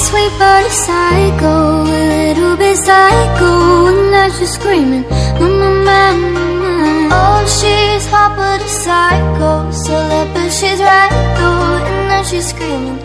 sweet but a psycho, a little bit psycho, and now she's screaming, mama, mama, mama. Oh, she's hot but a psycho, so but she's right though, and now she's screaming.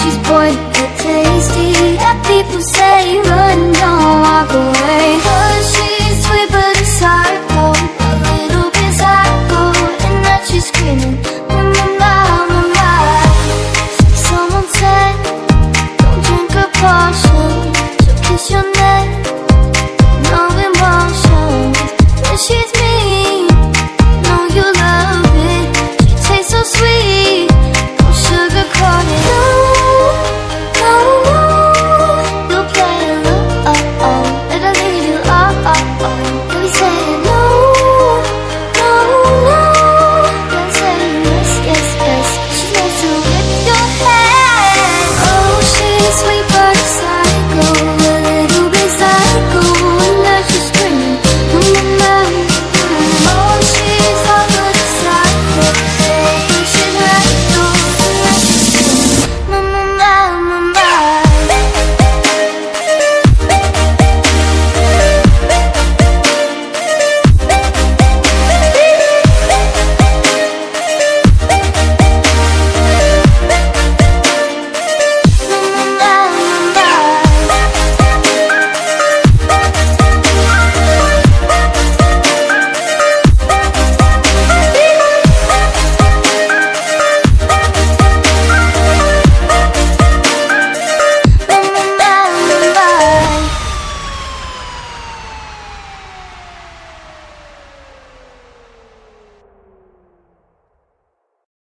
she's born a tasty. That people say. Oh,